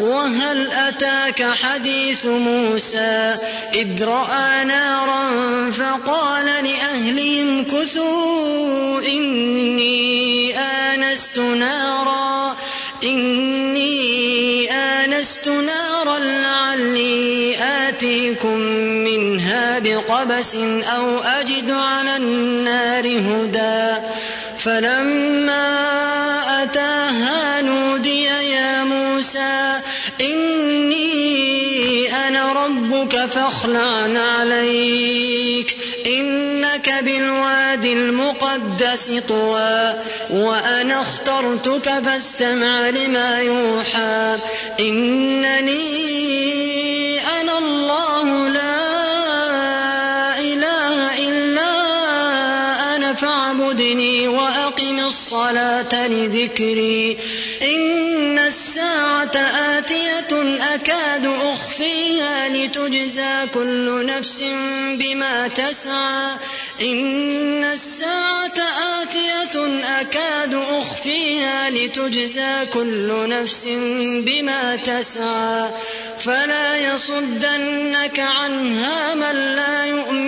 وهل أتاك حديث موسى؟ إذ رأى نارا فقال لأهلهم كثوا إني آنست نارا إني آنست نارا لعلي آتيكم منها بقبس أو أجد على النار هدى. فلما أتاها فاخلع عليك إنك بالواد المقدس طوى وأنا اخترتك فاستمع لما يوحى. إنني أنا الله لا إله إلا أنا فاعبدني وأقم الصلاة لذكري. إن الساعة آتية أكاد أخفيها لتجزى كل نفس بما تسعى. إن الساعة آتية أكاد أخفيها لتجزى كل نفس بما تسعى. فلا يصدنك عنها من لا يؤمن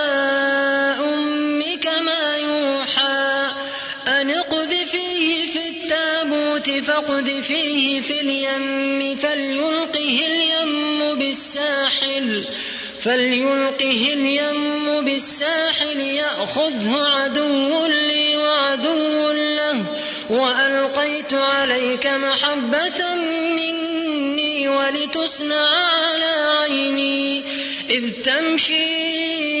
فاقذفيه في اليم فليلقه اليم بالساحل فليلقه اليم بالساحل يأخذه عدو لي وعدو له وألقيت عليك محبة مني ولتصنع على عيني إذ تمشي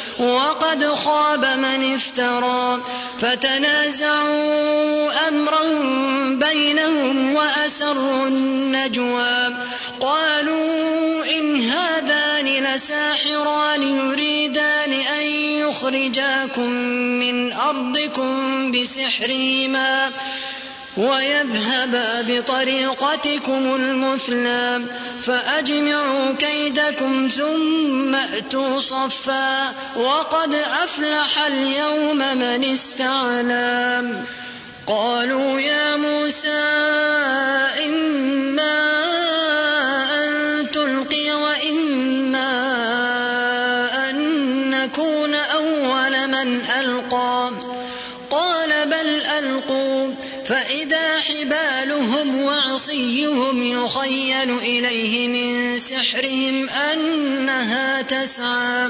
وقد خاب من افترى. فتنازعوا أمرهم بينهم وأسروا النجوى. قالوا إن هذان لساحران يريدان أن يخرجاكم من أرضكم بسحرهما. ويذهبا بطريقتكم المثلى فأجمعوا كيدكم ثم أتوا صفا وقد أفلح اليوم من استعلى. قالوا يا موسى إما فإذا حبالهم وعصيهم يخيل إليه من سحرهم أنها تسعى.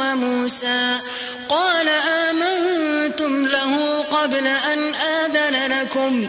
وموسى قال آمنتم له قبل أن آذن لكم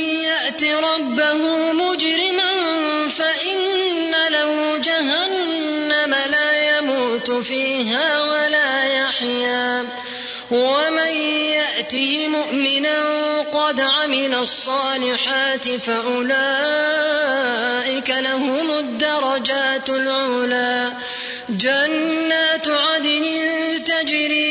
ربه مجرما فإن له جهنم لا يموت فيها ولا يحيا. ومن يأته مؤمنا قد عمل الصالحات فأولئك لهم الدرجات العلى جنات عدن تجري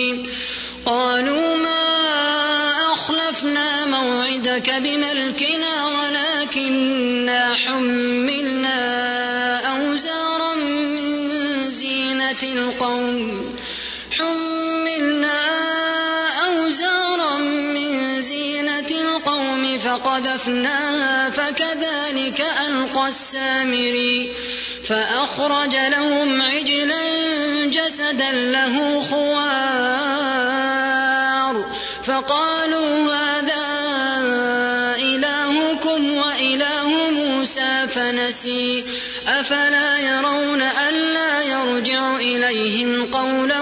حملنا أوزارا من زينة القوم. حملنا أوزارا من زينة القوم فقذفناها فكذلك ألقى السامري فأخرج لهم عجلا جسدا له خوار. فقالوا فنسي أفلا يرون ألا يرجع إليهم قولا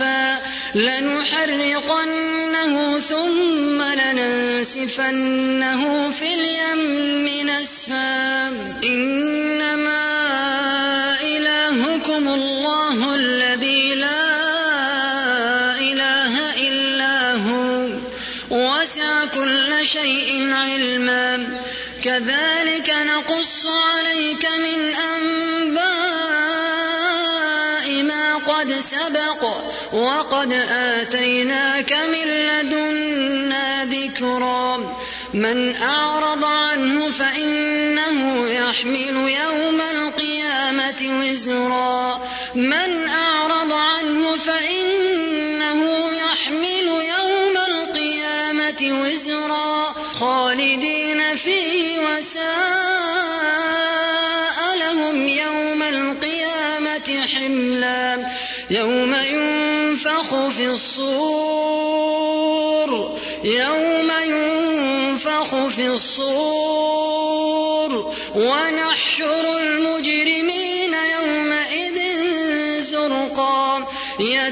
عاكفا لنحرقنه ثم لننسفنه في اليم. وقد آتيناك من لدنا ذكرا. من أعرض عنه فإنه يحمل يوم القيامة وزرا. من أعرض عنه فإنه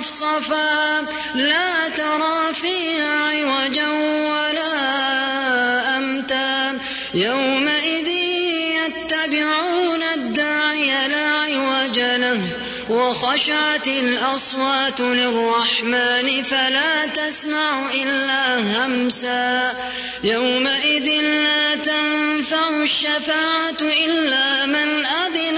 صفصفا لا ترى فيها عوجا ولا أمتا. يومئذ يتبعون الداعي لا عوج له وخشعت الأصوات للرحمن فلا تسمع إلا همسا. يومئذ لا تنفع الشفاعة إلا من أذن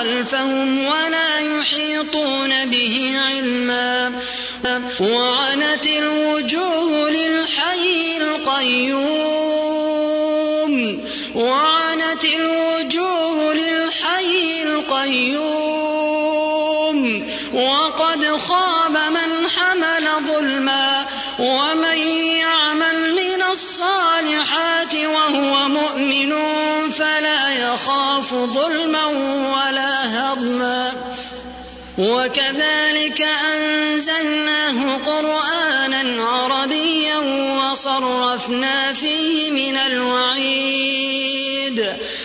خلفهم ولا يحيطون به علما. وعنت الوجوه للحي القيوم. فلا يخاف ظلما ولا هضما. وكذلك أنزلناه قرآنا عربيا وصرفنا فيه من الوعيد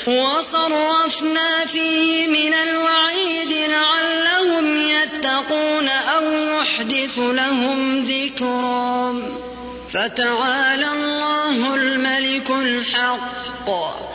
وصرفنا فيه من الوعيد لعلهم يتقون أو يحدث لهم ذكرا. فتعالى الله الملك الحق.